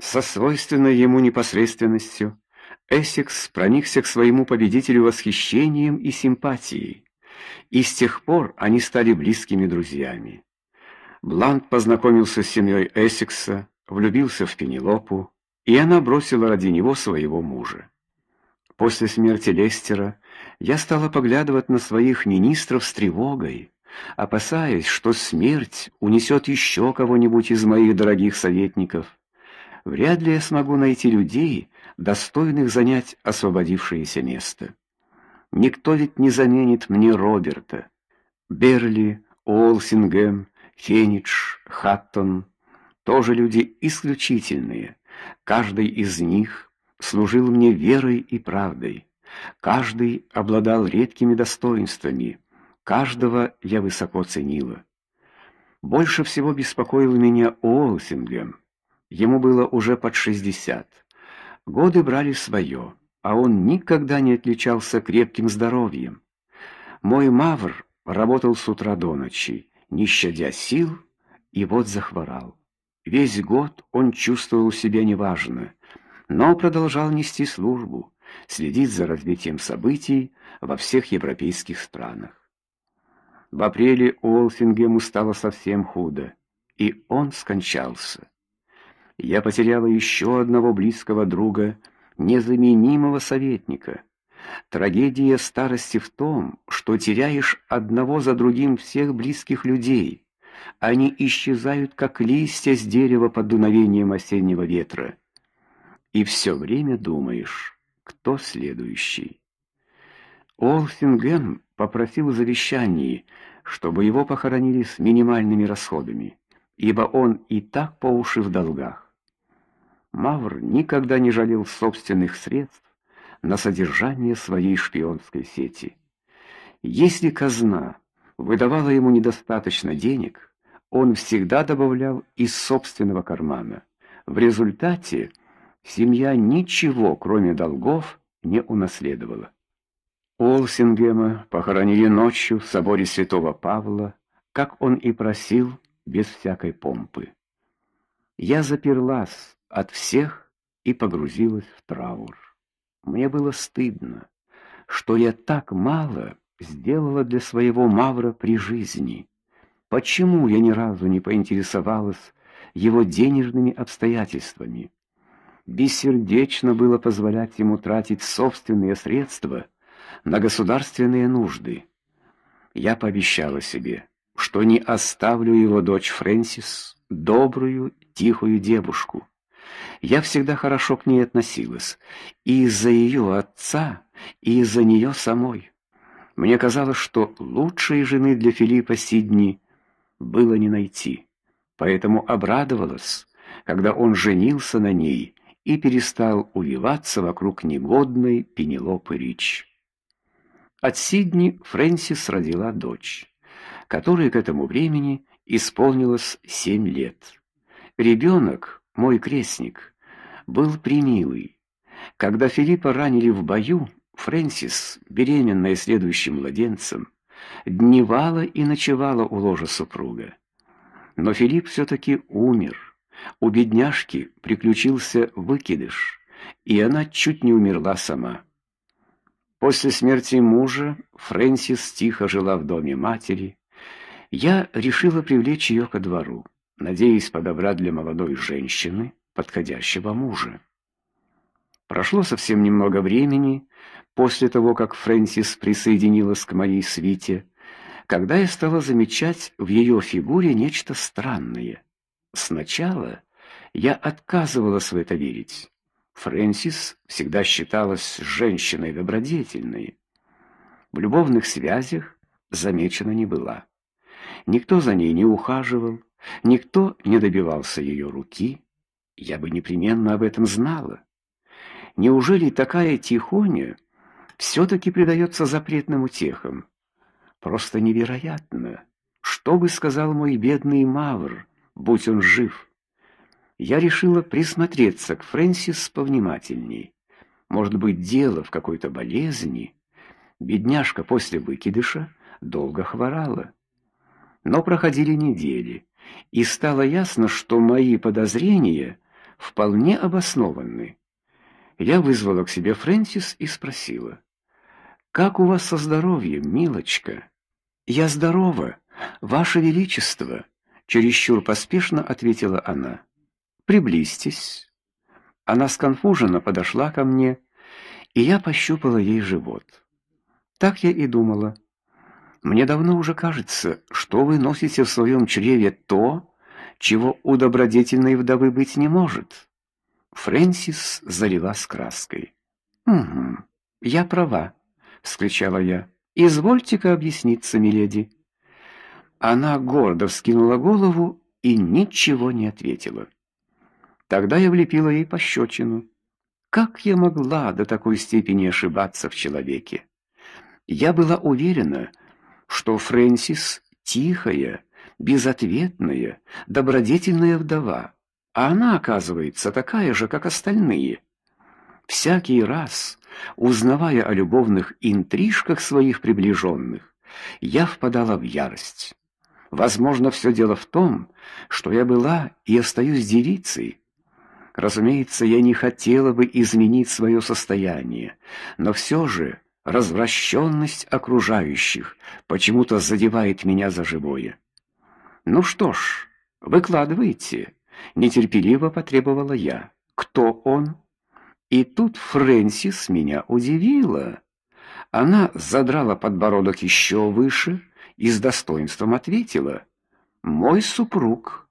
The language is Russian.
Со свойственной ему непосредственностью Эссекс проникся к своему победителю восхищением и симпатией, и с тех пор они стали близкими друзьями. Блант познакомился с семьей Эссекса, влюбился в Пенелопу, и она бросила ради него своего мужа. После смерти Лестера я стала поглядывать на своих министров с тревогой, опасаясь, что смерть унесет еще кого-нибудь из моих дорогих советников. Вряд ли я смогу найти людей, достойных занять освободившееся место. Никто ведь не заменит мне Роберта. Берли, Олсингем, Хенидж, Хаттон тоже люди исключительные. Каждый из них служил мне верой и правдой. Каждый обладал редкими достоинствами. Каждого я высоко ценила. Больше всего беспокоил меня Олсингем. Ему было уже под шестьдесят. Годы брали свое, а он никогда не отличался крепким здоровьем. Мой мавр работал с утра до ночи, не щадя сил, и вот захворал. Весь год он чувствовал себя неважно, но продолжал нести службу, следить за развитием событий во всех европейских странах. В апреле Уолфингему стало совсем худо, и он скончался. Я потеряла еще одного близкого друга, незаменимого советника. Трагедия старости в том, что теряешь одного за другим всех близких людей. Они исчезают, как листья с дерева под дуновением осеннего ветра. И все время думаешь, кто следующий. Олфингем попросил в завещании, чтобы его похоронили с минимальными расходами, ибо он и так по уши в долгах. Мавр никогда не жалел собственных средств на содержание своей шпионской сети. Если казна выдавала ему недостаточно денег, он всегда добавлял из собственного кармана. В результате семья ничего, кроме долгов, не унаследовала. Олсингема похоронили ночью в соборе Святого Павла, как он и просил, без всякой помпы. Я заперлась от всех и погрузилась в траур. Мне было стыдно, что я так мало сделала для своего Мавра при жизни. Почему я ни разу не поинтересовалась его денежными обстоятельствами? Бессердечно было позволять ему тратить собственные средства на государственные нужды. Я пообещала себе, что не оставлю его дочь Фрэнсис, добрую, тихую девушку. Я всегда хорошо к ней относилась, и из-за ее отца, и из-за нее самой. Мне казалось, что лучшей жены для Филиппа Сидни было не найти. Поэтому обрадовалась, когда он женился на ней и перестал увиваться вокруг негодной Пенелопы Рич. От Сидни Фрэнсис родила дочь, которой к этому времени исполнилось семь лет. Ребенок, мой крестник, был примилый. Когда Филиппа ранили в бою, Фрэнсис, беременная следующим младенцем, дневала и ночевала у ложа супруга. Но Филипп все таки умер. У бедняжки приключился выкидыш, и она чуть не умерла сама. После смерти мужа Фрэнсис тихо жила в доме матери. Я решила привлечь ее ко двору, надеясь подобрать для молодой женщины подходящего мужа. Прошло совсем немного времени после того, как Фрэнсис присоединилась к моей свите, когда я стала замечать в ее фигуре нечто странное. Сначала я отказывалась в это верить. Фрэнсис всегда считалась женщиной добродетельной. В любовных связях замечена не была. Никто за ней не ухаживал, никто не добивался ее руки. Я бы непременно об этом знала. Неужели такая тихоня все таки предается запретным утехам? Просто невероятно. Что бы сказал мой бедный Мавр, будь он жив? Я решила присмотреться к Фрэнсис повнимательней. Может быть, дело в какой-то болезни. Бедняжка после выкидыша долго хворала. Но проходили недели, и стало ясно, что мои подозрения вполне обоснованы. Я вызвала к себе Фрэнсис и спросила: "Как у вас со здоровьем, милочка?" "Я здорова, ваше величество", чересчур поспешно ответила она. "Приблизьтесь". Она сконфуженно подошла ко мне, и я пощупала ей живот. Так я и думала. Мне давно уже кажется, что вы носите в своем чреве то, чего у добродетельной вдовы быть не может. Фрэнсис залилась краской. Угу. Я права, вскричала я. Извольте-ка объясниться, миледи. Она гордо вскинула голову и ничего не ответила. Тогда я влепила ей пощечину. Как я могла до такой степени ошибаться в человеке? Я была уверена, что Фрэнсис тихая, безответная, добродетельная вдова, а она, оказывается, такая же, как остальные. Всякий раз, узнавая о любовных интрижках своих приближенных, я впадала в ярость. Возможно, все дело в том, что я была и остаюсь девицей. Разумеется, я не хотела бы изменить свое состояние, но все же развращенность окружающих почему-то задевает меня за живое. Ну что ж, выкладывайте, нетерпеливо потребовала я. Кто он? И тут Фрэнсис меня удивила. Она задрала подбородок еще выше и с достоинством ответила: "Мой супруг".